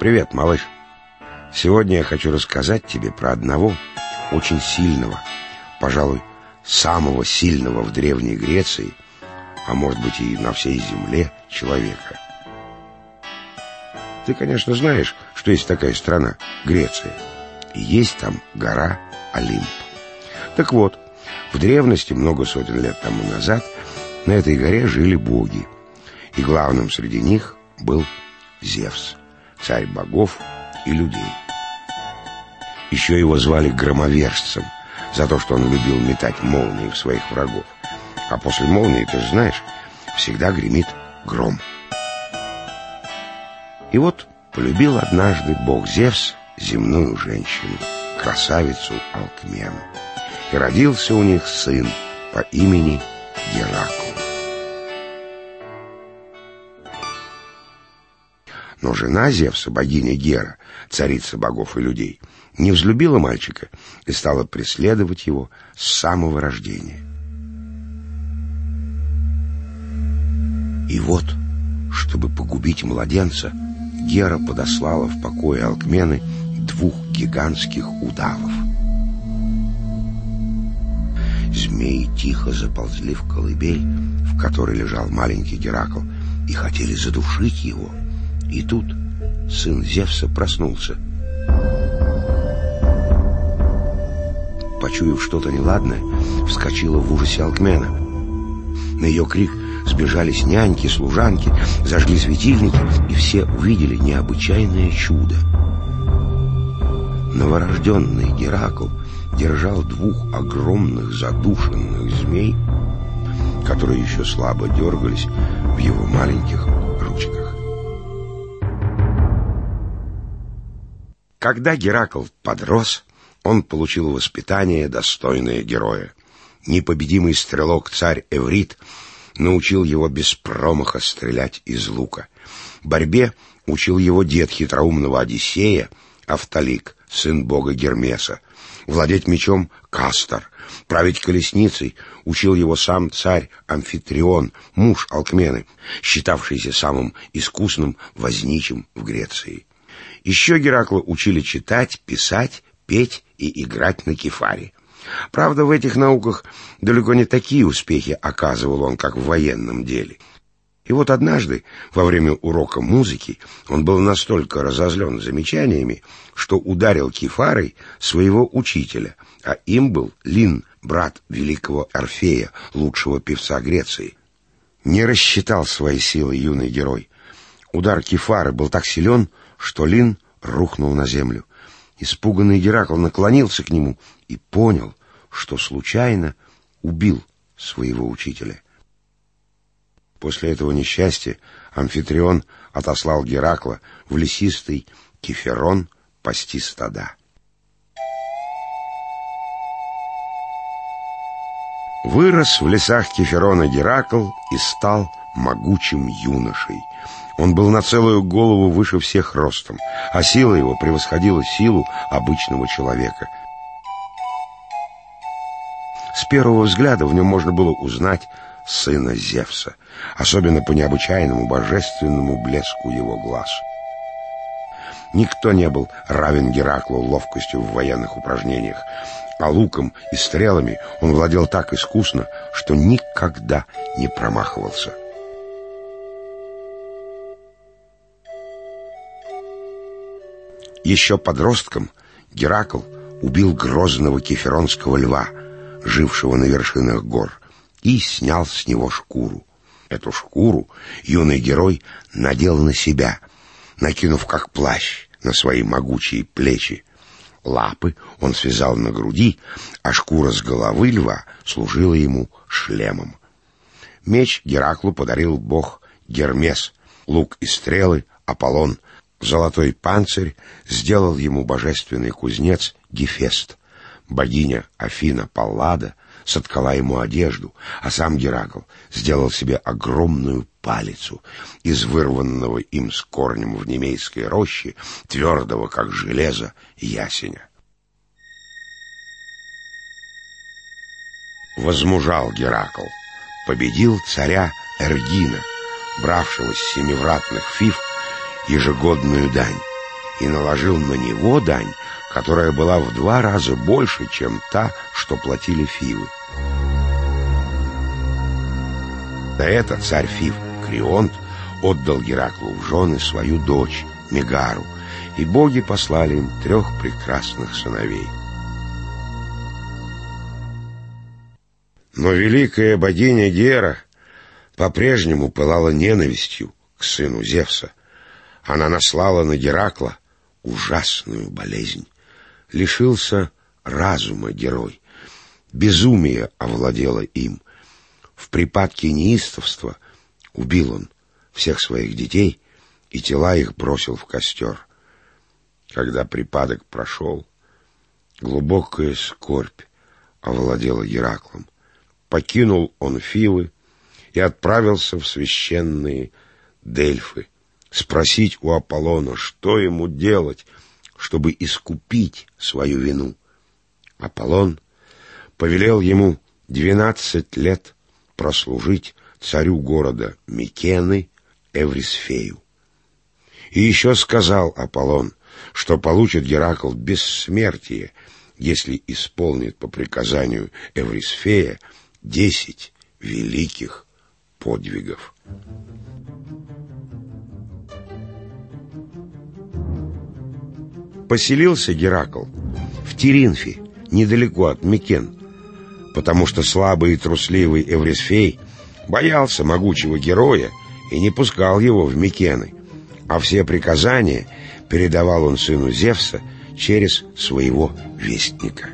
Привет, малыш. Сегодня я хочу рассказать тебе про одного очень сильного, пожалуй, самого сильного в Древней Греции, а может быть и на всей земле, человека. Ты, конечно, знаешь, что есть такая страна, Греция, и есть там гора Олимп. Так вот, в древности, много сотен лет тому назад, на этой горе жили боги, и главным среди них был Зевс, царь богов и людей. Еще его звали громовержцем за то, что он любил метать молнии в своих врагов. А после молнии, ты же знаешь, всегда гремит гром. И вот полюбил однажды бог Зевс земную женщину, красавицу Алкмену. И родился у них сын по имени Геракл. Но жена Зевса, богиня Гера, царица богов и людей, не взлюбила мальчика и стала преследовать его с самого рождения. И вот, чтобы погубить младенца, Гера подослала в покое Алкмены двух гигантских удавов. Змеи тихо заползли в колыбель, в которой лежал маленький Геракл, и хотели задушить его. И тут сын Зевса проснулся. Почуяв что-то неладное, вскочила в ужасе Алкмена. На ее крик сбежались няньки, служанки, зажгли светильники, и все увидели необычайное чудо. Новорожденный Геракл держал двух огромных задушенных змей, которые еще слабо дергались в его маленьких Когда Геракл подрос, он получил воспитание, достойное героя. Непобедимый стрелок царь Эврит научил его без промаха стрелять из лука. Борьбе учил его дед хитроумного Одиссея, Автолик, сын бога Гермеса. Владеть мечом Кастор, править колесницей учил его сам царь Амфитрион, муж Алкмены, считавшийся самым искусным возничим в Греции. Еще Геракла учили читать, писать, петь и играть на кефаре. Правда, в этих науках далеко не такие успехи оказывал он, как в военном деле. И вот однажды, во время урока музыки, он был настолько разозлен замечаниями, что ударил кефарой своего учителя, а им был Лин, брат великого Орфея, лучшего певца Греции. Не рассчитал свои силы юный герой. Удар кефары был так силен, что Лин рухнул на землю. Испуганный Геракл наклонился к нему и понял, что случайно убил своего учителя. После этого несчастья Амфитрион отослал Геракла в лесистый Кеферон пасти стада. Вырос в лесах Кеферона Геракл и стал могучим юношей. Он был на целую голову выше всех ростом, а сила его превосходила силу обычного человека. С первого взгляда в нем можно было узнать сына Зевса, особенно по необычайному божественному блеску его глаз. Никто не был равен Гераклу ловкостью в военных упражнениях, а луком и стрелами он владел так искусно, что никогда не промахивался. Еще подростком Геракл убил грозного кеферонского льва, жившего на вершинах гор, и снял с него шкуру. Эту шкуру юный герой надел на себя, накинув как плащ на свои могучие плечи. Лапы он связал на груди, а шкура с головы льва служила ему шлемом. Меч Гераклу подарил бог Гермес, лук и стрелы Аполлон — Золотой панцирь сделал ему божественный кузнец Гефест. Богиня Афина Паллада соткала ему одежду, а сам Геракл сделал себе огромную палицу из вырванного им с корнем в немейской роще, твердого, как железо, ясеня. Возмужал Геракл, победил царя Эргина, бравшего с семивратных фив ежегодную дань. и наложил на него дань, которая была в два раза больше, чем та, что платили Фивы. За это царь Фив Крионт отдал Гераклу в жены свою дочь Мегару, и боги послали им трех прекрасных сыновей. Но великая богиня Гера по-прежнему пылала ненавистью к сыну Зевса. Она наслала на Геракла ужасную болезнь. Лишился разума герой. Безумие овладело им. В припадке неистовства убил он всех своих детей и тела их бросил в костер. Когда припадок прошел, глубокая скорбь овладела Гераклом. Покинул он Фивы и отправился в священные Дельфы, спросить у Аполлона, что ему делать, чтобы искупить свою вину. Аполлон повелел ему двенадцать лет прослужить царю города Микены Эврисфею. И еще сказал Аполлон, что получит Геракл бессмертие, если исполнит по приказанию Эврисфея десять великих подвигов. Поселился Геракл в Теринфе, недалеко от Микен, потому что слабый и трусливый Эврисфей боялся могучего героя и не пускал его в Микены, а все приказания передавал он сыну Зевса через своего вестника.